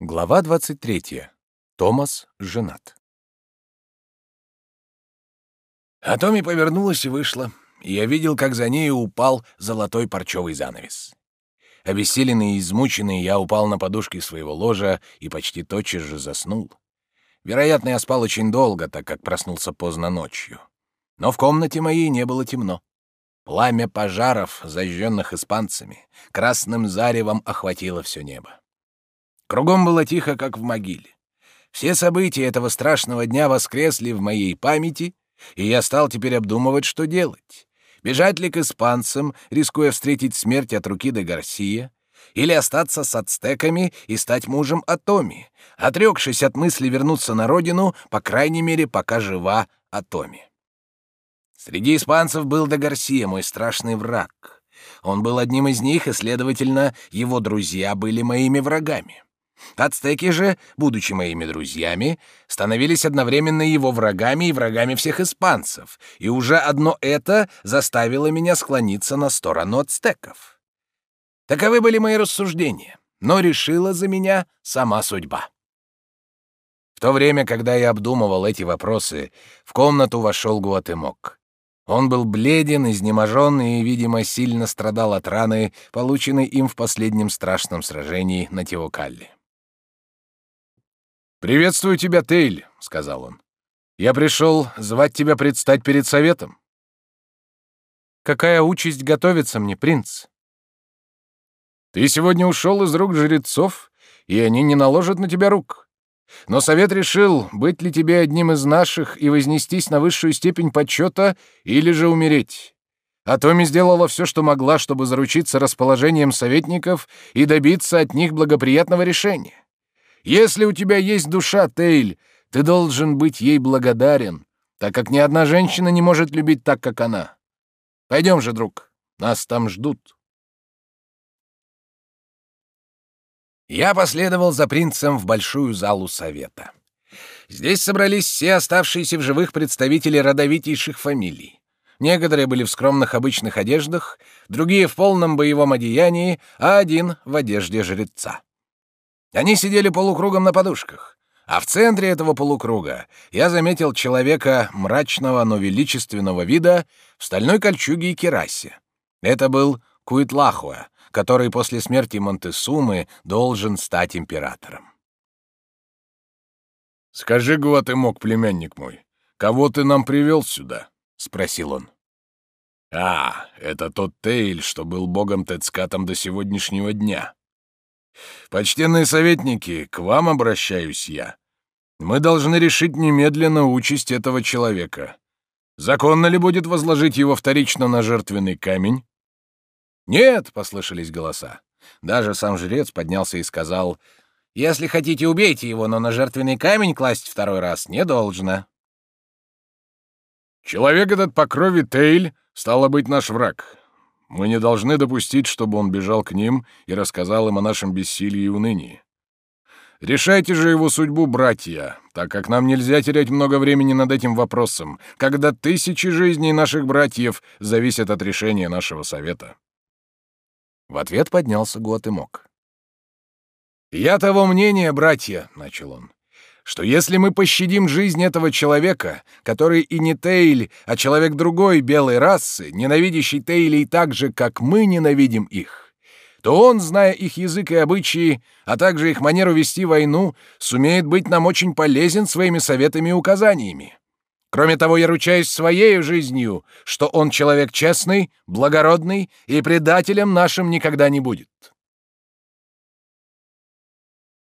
Глава 23. Томас женат. А Томми повернулась и вышла, и я видел, как за ней упал золотой парчевый занавес. Обессиленный и измученный, я упал на подушки своего ложа и почти тотчас же заснул. Вероятно, я спал очень долго, так как проснулся поздно ночью. Но в комнате моей не было темно. Пламя пожаров, зажженных испанцами, красным заревом охватило все небо. Кругом было тихо, как в могиле. Все события этого страшного дня воскресли в моей памяти, и я стал теперь обдумывать, что делать. Бежать ли к испанцам, рискуя встретить смерть от руки де Гарсия, или остаться с ацтеками и стать мужем Атоми, отрекшись от мысли вернуться на родину, по крайней мере, пока жива Атоми. Среди испанцев был де Гарсия, мой страшный враг. Он был одним из них, и, следовательно, его друзья были моими врагами. Ацтеки же, будучи моими друзьями, становились одновременно его врагами и врагами всех испанцев, и уже одно это заставило меня склониться на сторону ацтеков. Таковы были мои рассуждения, но решила за меня сама судьба. В то время, когда я обдумывал эти вопросы, в комнату вошел Гуатемок. Он был бледен, изнеможен и, видимо, сильно страдал от раны, полученной им в последнем страшном сражении на Теокалле. «Приветствую тебя, Тейль», — сказал он. «Я пришел звать тебя предстать перед советом». «Какая участь готовится мне, принц?» «Ты сегодня ушел из рук жрецов, и они не наложат на тебя рук. Но совет решил, быть ли тебе одним из наших и вознестись на высшую степень почета или же умереть. А Томи сделала все, что могла, чтобы заручиться расположением советников и добиться от них благоприятного решения. Если у тебя есть душа, Тейль, ты должен быть ей благодарен, так как ни одна женщина не может любить так, как она. Пойдем же, друг, нас там ждут. Я последовал за принцем в большую залу совета. Здесь собрались все оставшиеся в живых представители родовитейших фамилий. Некоторые были в скромных обычных одеждах, другие в полном боевом одеянии, а один в одежде жреца. Они сидели полукругом на подушках, а в центре этого полукруга я заметил человека мрачного, но величественного вида в стальной кольчуге и керасе. Это был Куитлахуа, который после смерти Монтесумы должен стать императором. «Скажи, Гуатемок, племянник мой, кого ты нам привел сюда?» — спросил он. «А, это тот Тейль, что был богом Тецкатом до сегодняшнего дня. Почтенные советники, к вам обращаюсь я. Мы должны решить немедленно участь этого человека. Законно ли будет возложить его вторично на жертвенный камень? Нет, послышались голоса. Даже сам жрец поднялся и сказал, «Если хотите, убейте его, но на жертвенный камень класть второй раз не должно». Человек этот по крови Тейль, стало быть, наш враг. Мы не должны допустить, чтобы он бежал к ним и рассказал им о нашем бессилии и унынии. Решайте же его судьбу, братья, так как нам нельзя терять много времени над этим вопросом, когда тысячи жизней наших братьев зависят от решения нашего совета». В ответ поднялся Гуатемок. «Я того мнения, братья», — начал он, что если мы пощадим жизнь этого человека, который и не Тейль, а человек другой белой расы, ненавидящий Тейлей так же, как мы ненавидим их, то он, зная их язык и обычаи, а также их манеру вести войну, сумеет быть нам очень полезен своими советами и указаниями. Кроме того, я ручаюсь своей жизнью, что он человек честный, благородный и предателем нашим никогда не будет.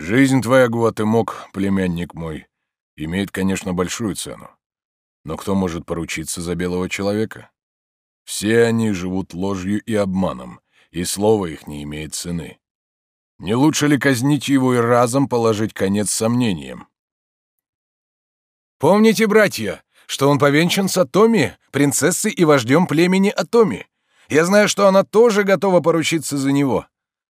Жизнь твоя, Гуатемок, племянник мой, имеет, конечно, большую цену. Но кто может поручиться за белого человека? Все они живут ложью и обманом, и слово их не имеет цены. Не лучше ли казнить его и разом положить конец сомнениям? Помните, братья, что он повенчан с Атоми, принцессой и вождем племени Атоми. Я знаю, что она тоже готова поручиться за него.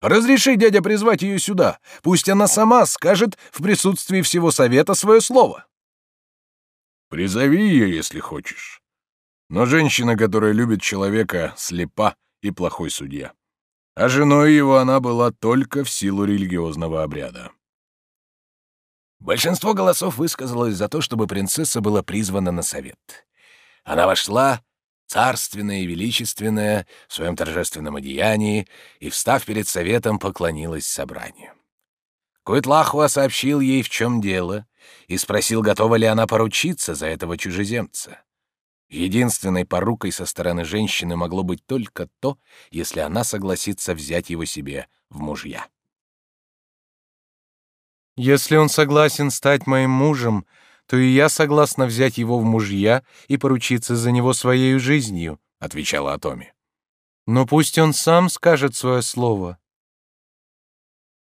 Разреши, дядя, призвать ее сюда. Пусть она сама скажет в присутствии всего совета свое слово. Призови ее, если хочешь. Но женщина, которая любит человека, слепа и плохой судья. А женой его она была только в силу религиозного обряда. Большинство голосов высказалось за то, чтобы принцесса была призвана на совет. Она вошла, царственная и величественная, в своем торжественном одеянии, и, встав перед советом, поклонилась собранию. Куэтлахуа сообщил ей, в чем дело, и спросил, готова ли она поручиться за этого чужеземца. Единственной порукой со стороны женщины могло быть только то, если она согласится взять его себе в мужья. «Если он согласен стать моим мужем, то и я согласна взять его в мужья и поручиться за него своей жизнью», — отвечала Атоми. «Но пусть он сам скажет свое слово».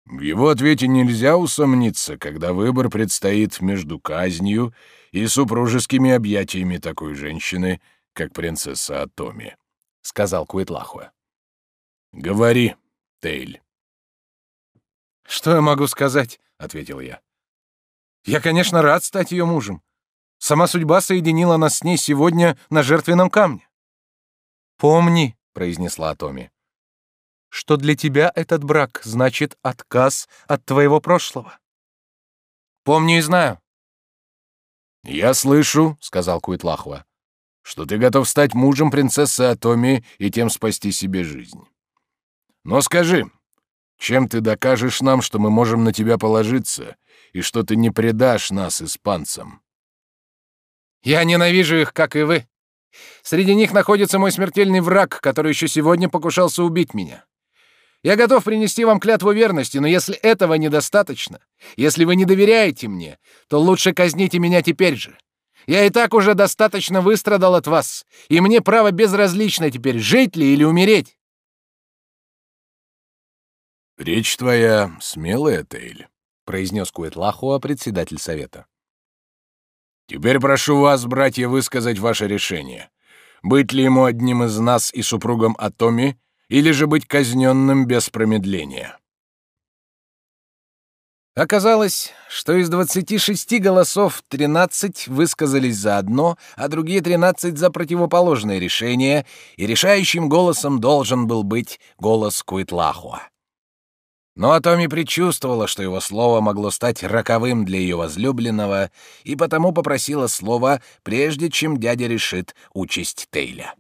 В его ответе нельзя усомниться, когда выбор предстоит между казнью и супружескими объятиями такой женщины, как принцесса Атоми, — сказал Куитлахуа. — Говори, Тейль. — Что я могу сказать? — ответил я. — Я, конечно, рад стать ее мужем. Сама судьба соединила нас с ней сегодня на жертвенном камне. — Помни, — произнесла Атоми, что для тебя этот брак значит отказ от твоего прошлого. Помню и знаю. Я слышу, сказал Куитлахуа, что ты готов стать мужем принцессы Атоми и тем спасти себе жизнь. Но скажи, чем ты докажешь нам, что мы можем на тебя положиться и что ты не предашь нас испанцам? Я ненавижу их, как и вы. Среди них находится мой смертельный враг, который еще сегодня покушался убить меня. Я готов принести вам клятву верности, но если этого недостаточно, если вы не доверяете мне, то лучше казните меня теперь же. Я и так уже достаточно выстрадал от вас, и мне право безразлично теперь, жить ли или умереть. «Речь твоя смелая, Тейль», — произнес Куэтлахуа, председатель совета. «Теперь прошу вас, братья, высказать ваше решение. Быть ли ему одним из нас и супругом Атоми, или же быть казненным без промедления. Оказалось, что из 26 голосов 13 высказались за одно, а другие 13 за противоположное решение, и решающим голосом должен был быть голос Куитлахуа. Но Атоми предчувствовала, что его слово могло стать роковым для ее возлюбленного, и потому попросила слова, прежде чем дядя решит участь Тейля.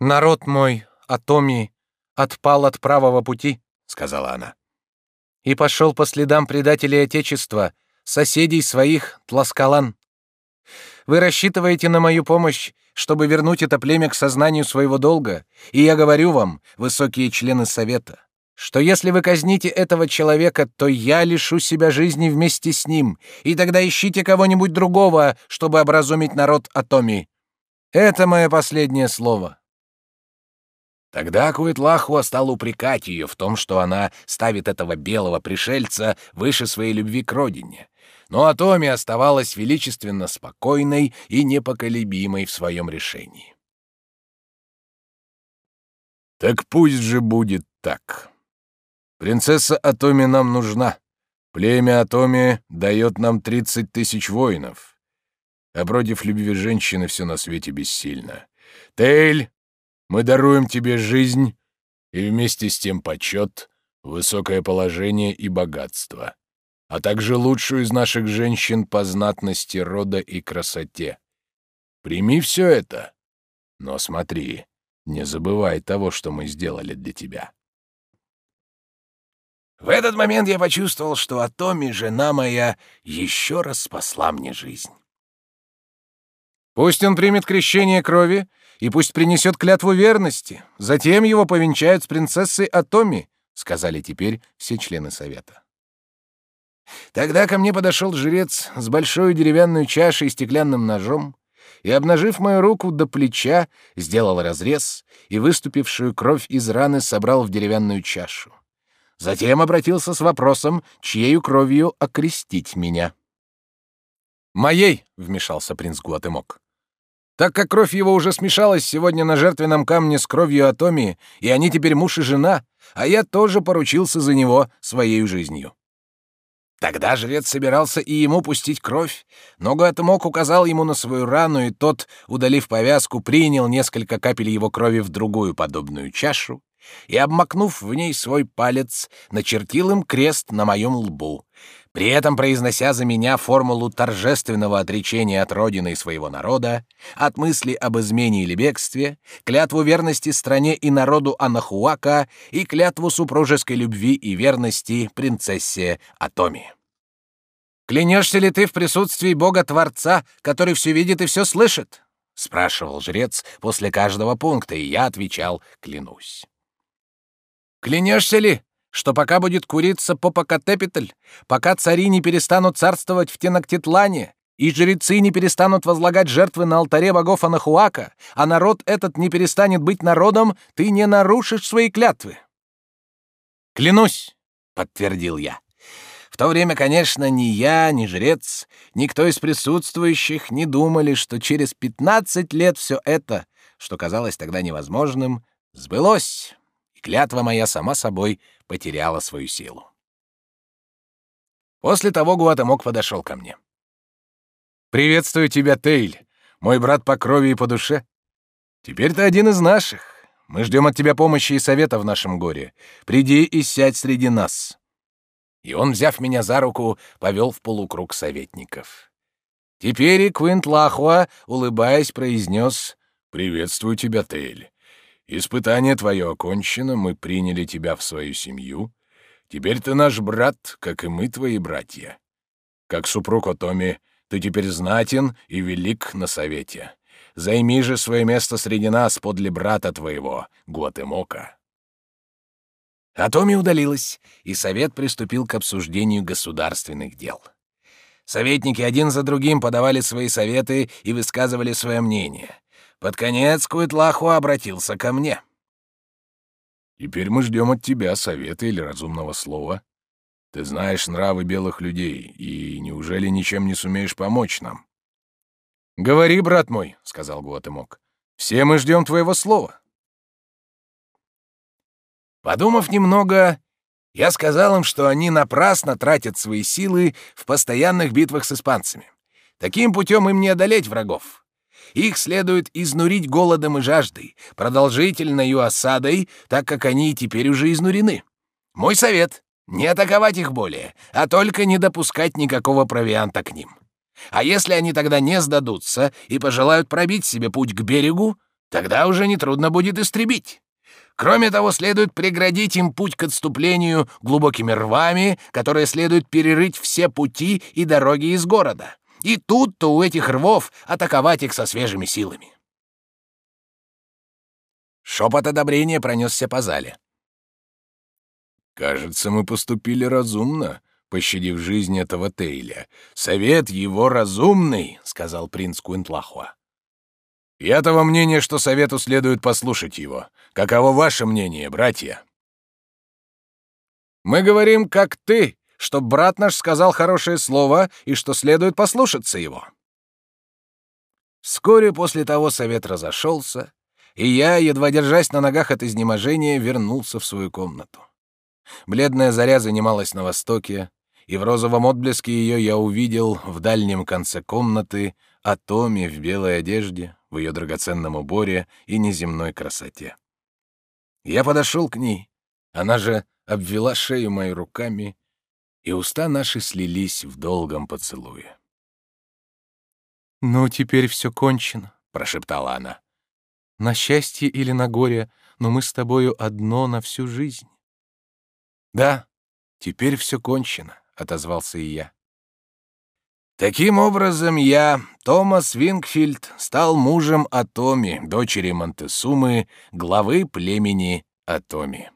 «Народ мой, Атоми, отпал от правого пути», — сказала она, «и пошел по следам предателей Отечества, соседей своих, Тласкалан. Вы рассчитываете на мою помощь, чтобы вернуть это племя к сознанию своего долга, и я говорю вам, высокие члены Совета, что если вы казните этого человека, то я лишу себя жизни вместе с ним, и тогда ищите кого-нибудь другого, чтобы образумить народ Атоми. Это мое последнее слово». Тогда Куитлахуа стал упрекать ее в том, что она ставит этого белого пришельца выше своей любви к родине. Но Атоми оставалась величественно спокойной и непоколебимой в своем решении. «Так пусть же будет так. Принцесса Атоми нам нужна. Племя Атоми дает нам тридцать тысяч воинов. А против любви женщины все на свете бессильно. Тейль, мы даруем тебе жизнь и вместе с тем почет, высокое положение и богатство, а также лучшую из наших женщин по знатности рода и красоте. Прими все это, но смотри, не забывай того, что мы сделали для тебя. В этот момент я почувствовал, что Атоми, жена моя, еще раз спасла мне жизнь. Пусть он примет крещение крови и пусть принесет клятву верности. Затем его повенчают с принцессой Атоми», — сказали теперь все члены совета. Тогда ко мне подошел жрец с большой деревянной чашей и стеклянным ножом, и, обнажив мою руку до плеча, сделал разрез и выступившую кровь из раны собрал в деревянную чашу. Затем обратился с вопросом, чьею кровью окрестить меня. «Моей!» — вмешался принц Гуатемок так как кровь его уже смешалась сегодня на жертвенном камне с кровью Атомии, и они теперь муж и жена, а я тоже поручился за него своей жизнью. Тогда жрец собирался и ему пустить кровь, но Гуатемок указал ему на свою рану, и тот, удалив повязку, принял несколько капель его крови в другую подобную чашу, и, обмакнув в ней свой палец, начертил им крест на моем лбу, при этом произнося за меня формулу торжественного отречения от родины и своего народа, от мысли об измене или бегстве, клятву верности стране и народу Анахуака и клятву супружеской любви и верности принцессе Атоми. «Клянешься ли ты в присутствии Бога-творца, который все видит и все слышит?» — спрашивал жрец после каждого пункта, и я отвечал «клянусь». «Клянешься ли, что пока будет куриться Попокатепетль, пока цари не перестанут царствовать в Тенактитлане, и жрецы не перестанут возлагать жертвы на алтаре богов Анахуака, а народ этот не перестанет быть народом, ты не нарушишь свои клятвы». «Клянусь», — подтвердил я. В то время, конечно, ни я, ни жрец, никто из присутствующих не думали, что через пятнадцать лет все это, что казалось тогда невозможным, сбылось, клятва моя сама собой потеряла свою силу. После того Гуатамок подошел ко мне. «Приветствую тебя, Тейль, мой брат по крови и по душе. Теперь ты один из наших. Мы ждем от тебя помощи и совета в нашем горе. Приди и сядь среди нас». И он, взяв меня за руку, повел в полукруг советников. Теперь и Квинт Лахуа, улыбаясь, произнес «Приветствую тебя, Тейль. Испытание твое окончено, мы приняли тебя в свою семью. Теперь ты наш брат, как и мы твои братья. Как супруг Отоми, ты теперь знатен и велик на совете. Займи же свое место среди нас подле брата твоего, Гуатемока». Атоми удалилась, и совет приступил к обсуждению государственных дел. Советники один за другим подавали свои советы и высказывали свое мнение. Под конец Куитлаху обратился ко мне. «Теперь мы ждем от тебя совета или разумного слова. Ты знаешь нравы белых людей, и неужели ничем не сумеешь помочь нам?» «Говори, брат мой», — сказал Гуатемок. «Все мы ждем твоего слова». Подумав немного, я сказал им, что они напрасно тратят свои силы в постоянных битвах с испанцами. Таким путем им не одолеть врагов. Их следует изнурить голодом и жаждой, продолжительной осадой, так как они теперь уже изнурены. Мой совет — не атаковать их более, а только не допускать никакого провианта к ним. А если они тогда не сдадутся и пожелают пробить себе путь к берегу, тогда уже нетрудно будет истребить. Кроме того, следует преградить им путь к отступлению глубокими рвами, которые следует перерыть все пути и дороги из города. И тут-то у этих рвов атаковать их со свежими силами. Шепот одобрения пронесся по зале. «Кажется, мы поступили разумно», пощадив жизнь этого Тейля. «Совет его разумный», — сказал принц Куинтлахуа. «Я того мнения, что совету следует послушать его. Каково ваше мнение, братья?» «Мы говорим, как ты», чтоб брат наш сказал хорошее слово и что следует послушаться его. Вскоре после того совет разошелся, и я, едва держась на ногах от изнеможения, вернулся в свою комнату. Бледная заря занималась на востоке, и в розовом отблеске ее я увидел в дальнем конце комнаты Атоми в белой одежде, в ее драгоценном уборе и неземной красоте. Я подошел к ней, она же обвела шею моей руками и уста наши слились в долгом поцелуе. «Ну, теперь все кончено», — прошептала она. «На счастье или на горе, но мы с тобою одно на всю жизнь». «Да, теперь все кончено», — отозвался и я. Таким образом, я, Томас Вингфильд, стал мужем Атоми, дочери Монтесумы, главы племени Атоми.